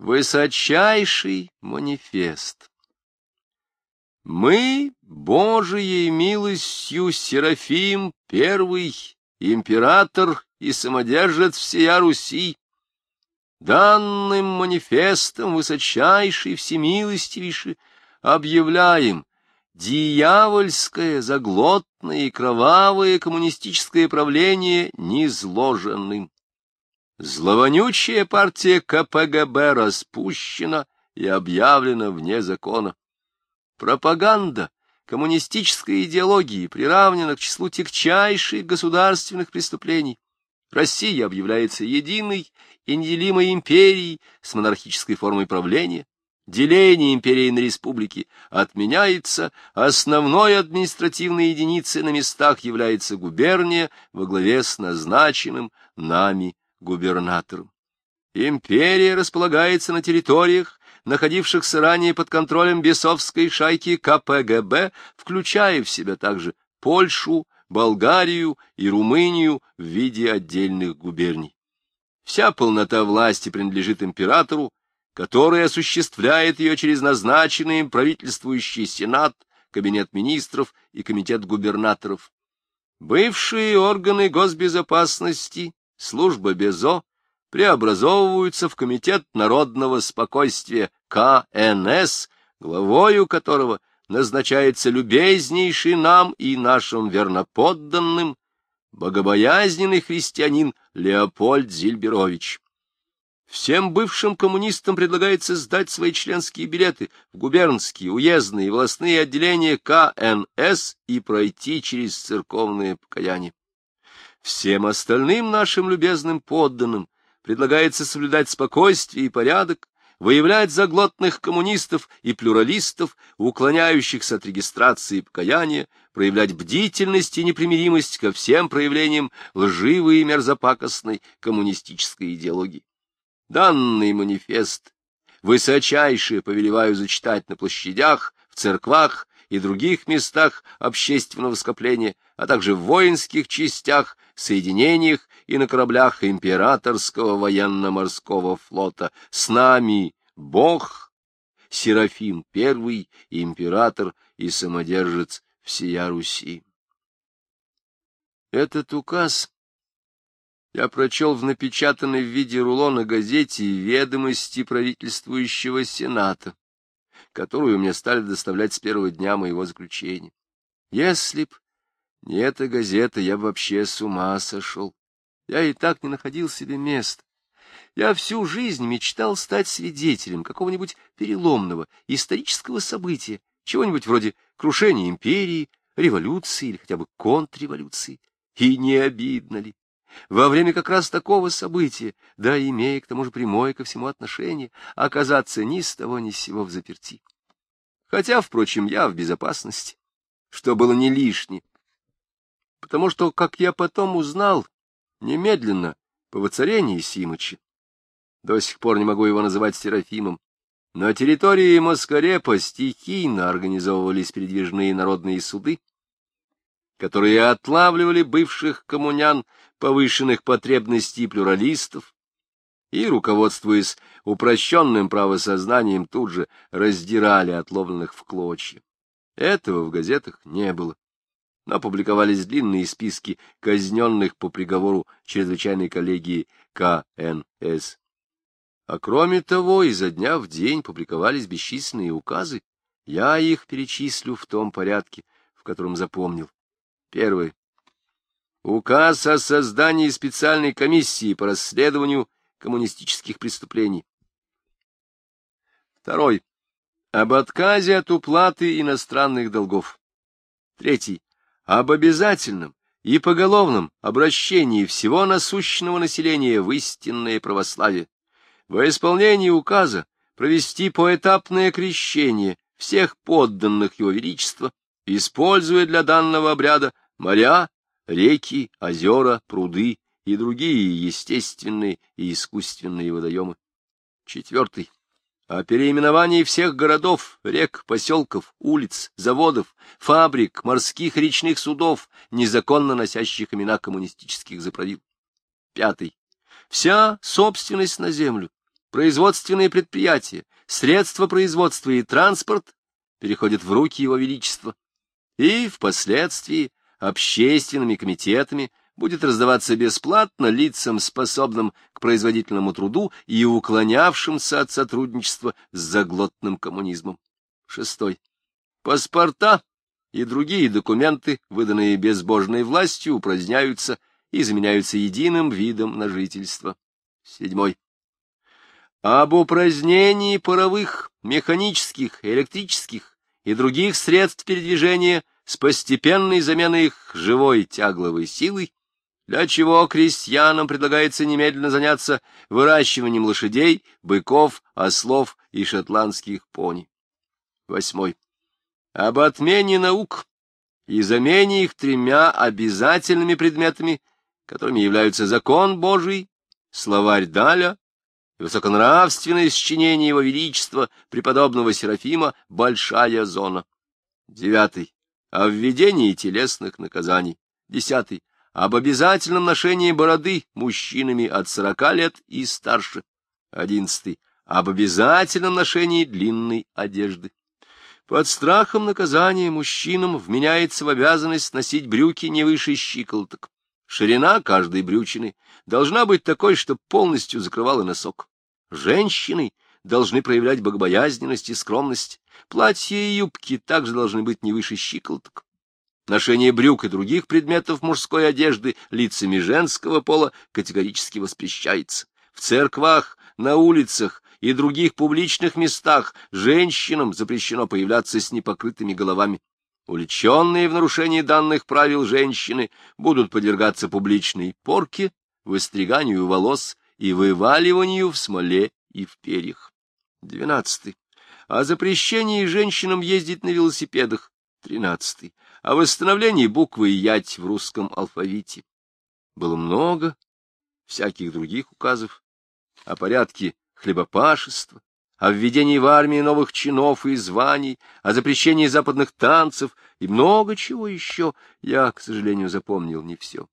Высочайший манифест. Мы, Божией милостью, Серафим Первый, император и самодержец всея Руси, данным манифестом высочайшей всемилостивейшей объявляем дьявольское, заглотное и кровавое коммунистическое правление низложенным. Зловонючая партия КПГБ распущена и объявлена вне закона. Пропаганда коммунистической идеологии приравнена к числу тягчайших государственных преступлений. Россия объявляется единой и неделимой империей с монархической формой правления. Деление империи на республики отменяется, основной административной единицей на местах является губерния во главе с назначенным нами губернатором. Империя располагается на территориях, находившихся ранее под контролем бесовской шайки КПГБ, включая в себя также Польшу, Болгарию и Румынию в виде отдельных губерний. Вся полнота власти принадлежит императору, который осуществляет ее через назначенный правительствующий сенат, кабинет министров и комитет губернаторов. Бывшие органы госбезопасности служба БЕЗО преобразовываются в Комитет народного спокойствия КНС, главою которого назначается любезнейший нам и нашим верноподданным богобоязненный христианин Леопольд Зильберович. Всем бывшим коммунистам предлагается сдать свои членские билеты в губернские, уездные и властные отделения КНС и пройти через церковное покаяние. Всем остальным нашим любезным подданным предлагается соблюдать спокойствие и порядок, выявлять заглотных коммунистов и плюралистов, уклоняющихся от регистрации и покаяния, проявлять бдительность и непримиримость ко всем проявлениям лживой и мерзопакостной коммунистической идеологии. Данный манифест высочайшее повелеваю зачитать на площадях, в церквах и других местах общественного скопления, а также в воинских частях, соединениях и на кораблях императорского военно-морского флота. С нами Бог, Серафим I, император и самодержец всея Руси. Этот указ я прочел в напечатанной в виде рулона газете «Ведомости правительствующего Сената», которую мне стали доставлять с первого дня моего заключения. Если б не эта газета, я вообще с ума сошел. Я и так не находил себе места. Я всю жизнь мечтал стать свидетелем какого-нибудь переломного исторического события, чего-нибудь вроде крушения империи, революции или хотя бы контрреволюции. И не обидно ли? Во время как раз такого события, да имея к тому же прямое ко всему отношение, оказаться ни с того ни с сего в заперти. Хотя, впрочем, я в безопасности, что было не лишнее, потому что, как я потом узнал, немедленно, по воцарении Симыча, до сих пор не могу его называть Серафимом, на территории Москарепа стихийно организовывались передвижные народные суды, которые отлавливали бывших коммунян повышенных потребностей плюралистов, и, руководствуясь упрощенным правосознанием, тут же раздирали отловленных в клочья. Этого в газетах не было, но публиковались длинные списки казненных по приговору чрезвычайной коллегии КНС. А кроме того, изо дня в день публиковались бесчисленные указы. Я их перечислю в том порядке, в котором запомнил. Первый. Указ о создании специальной комиссии по расследованию коммунистических преступлений. Второй. Об отказе от уплаты иностранных долгов. Третий. Об обязательном и поголовном обращении всего насущного населения в истинное православие. Во исполнении указа провести поэтапное крещение всех подданных его величества, используя для данного обряда моря, реки, озера, пруды и другие естественные и искусственные водоемы. Четвертый. О переименовании всех городов, рек, поселков, улиц, заводов, фабрик, морских речных судов, незаконно носящих имена коммунистических заправил. Пятый. Вся собственность на землю, производственные предприятия, средства производства и транспорт переходят в руки Его Величества, и впоследствии общественными комитетами будет раздаваться бесплатно лицам, способным к производительному труду и уклонявшимся от сотрудничества с заглотным коммунизмом. Шестой. Паспорта и другие документы, выданные безбожной властью, упраздняются и заменяются единым видом на жительство. Седьмой. Об упразднении паровых, механических, электрических и других средств передвижения с постепенной заменой их живой тягловой силой, для чего крестьянам предлагается немедленно заняться выращиванием лошадей, быков, ослов и шотландских пони. Восьмой. Об отмене наук и замене их тремя обязательными предметами, которыми являются закон Божий, словарь Даля и высоконравственное счинение его величества преподобного Серафима «Большая зона». Девятый. О введении телесных наказаний. Десятый. Об обязательном ношении бороды мужчинами от сорока лет и старше. Одиннадцатый. Об обязательном ношении длинной одежды. Под страхом наказания мужчинам вменяется в обязанность носить брюки не выше щиколоток. Ширина каждой брючины должна быть такой, чтобы полностью закрывала носок. Женщины должны проявлять богобоязненность и скромность. Платья и юбки также должны быть не выше щиколоток. Ношение брюк и других предметов мужской одежды лицами женского пола категорически воспрещается. В церквах, на улицах и других публичных местах женщинам запрещено появляться с непокрытыми головами. Уличенные в нарушении данных правил женщины будут подвергаться публичной порке, выстриганию волос и вываливанию в смоле и в перьях. Двенадцатый. О запрещении женщинам ездить на велосипедах. Тринадцатый. О восстановлении буквы «ять» в русском алфавите. Было много всяких других указов о порядке хлебопашества, о введении в армии новых чинов и званий, о запрещении западных танцев и много чего еще. Я, к сожалению, запомнил не все.